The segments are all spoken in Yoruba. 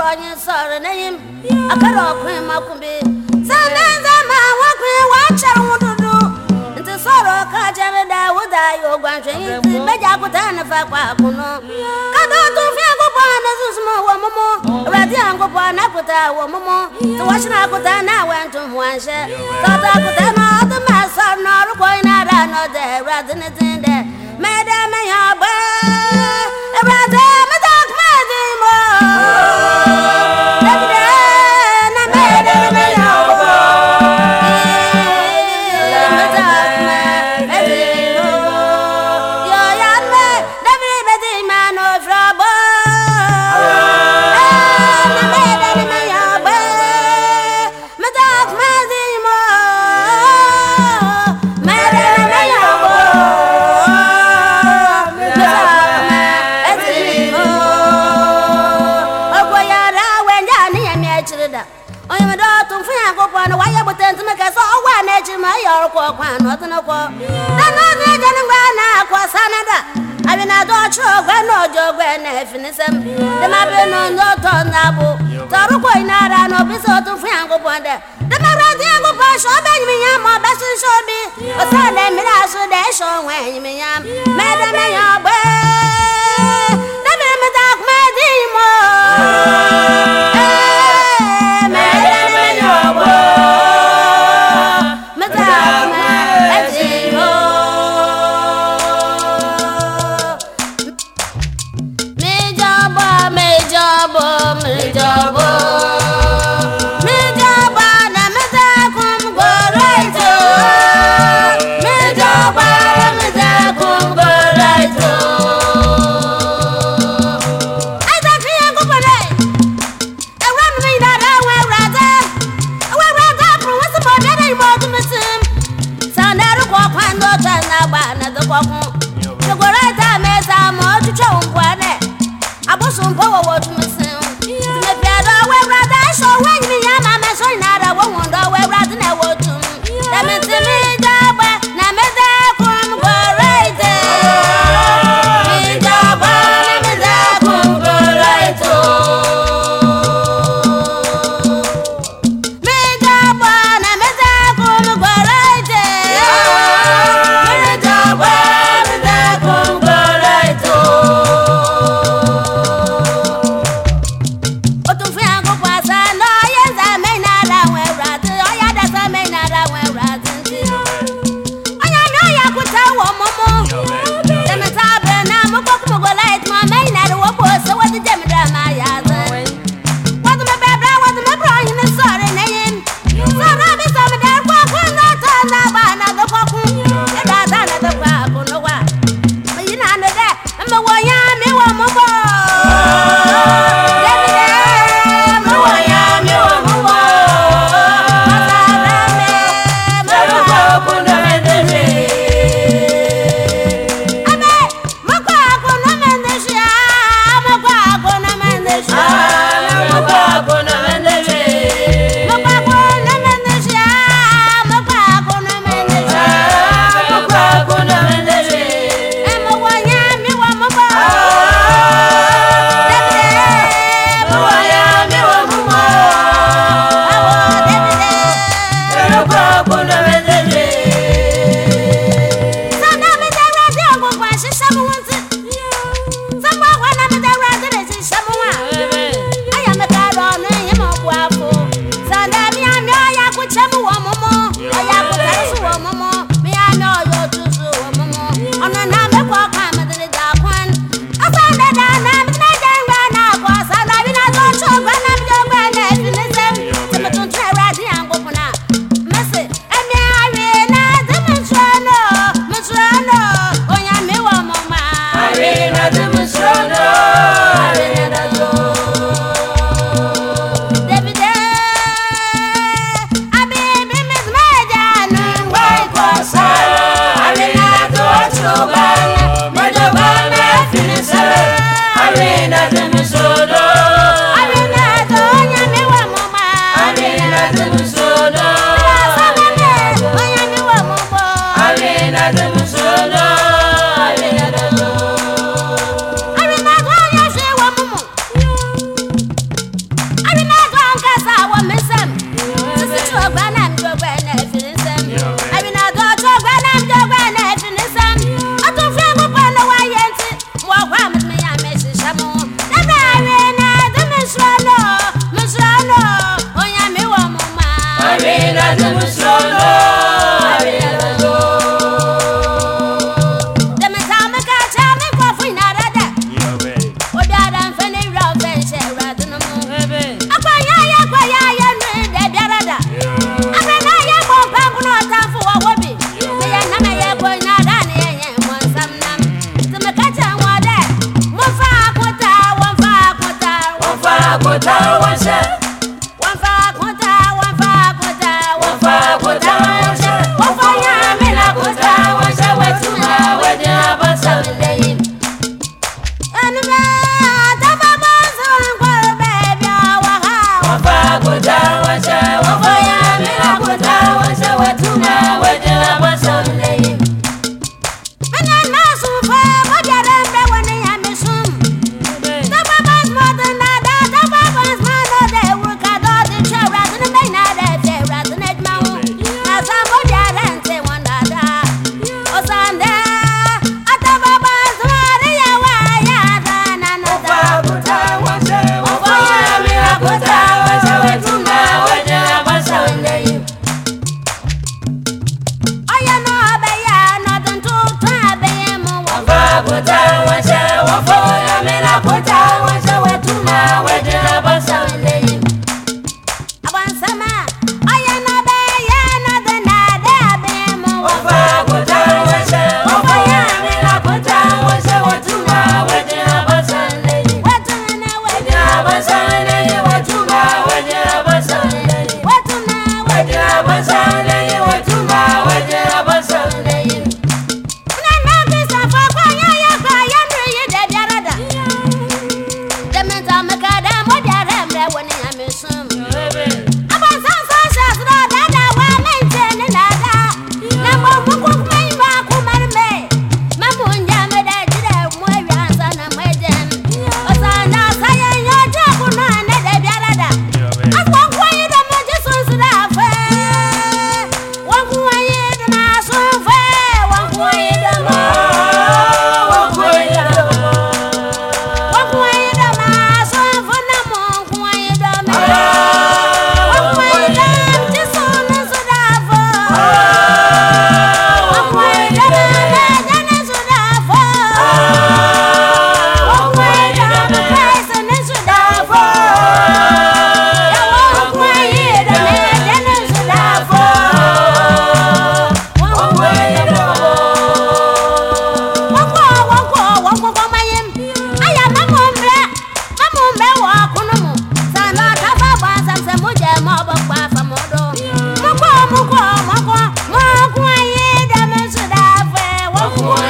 abanye saranayim akara okwe makumbi sanenza ma wakwe wacha wududu nti soro ka da wuda yo gwanjwe nti beja kutana fa kwa kuno kado tu fi kupa na susmo wa momo radi ango pa na kuta wa momo to washna kuta na wantu wanshe tata kuta na no de kwa nọdụnụ kwọ na n'oge jeni ngwa na-akwa sanada abi na adọ ọchụ ogwe na ọjọ ogwe na efinisem dịmabi nọ n'ọtọ na abụ tọrụ kwọ inara na obi sọ otu fụya ngụpọ ndị dịmara dị ngụpọ ọsọ ọbịa nyimi ya ma ọbịa sụsụ obi ọsọ na mmiri asụ dị ịsọ onwe nyimi ya ma edeme ya ọgbee debe emeta akụma dị ime ooo kɔkɔ. Nyogora ta mɛ ta mɔ tutu awon bɔ ne. Abosun bɔ wɔwɔ tuma. Adam.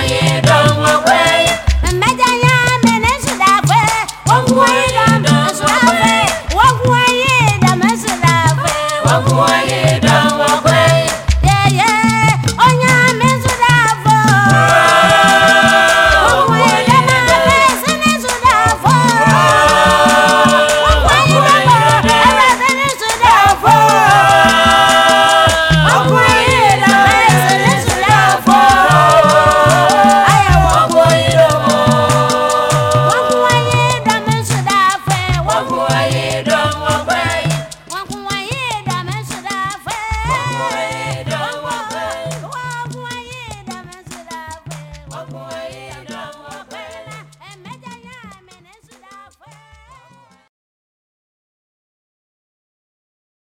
yeah, do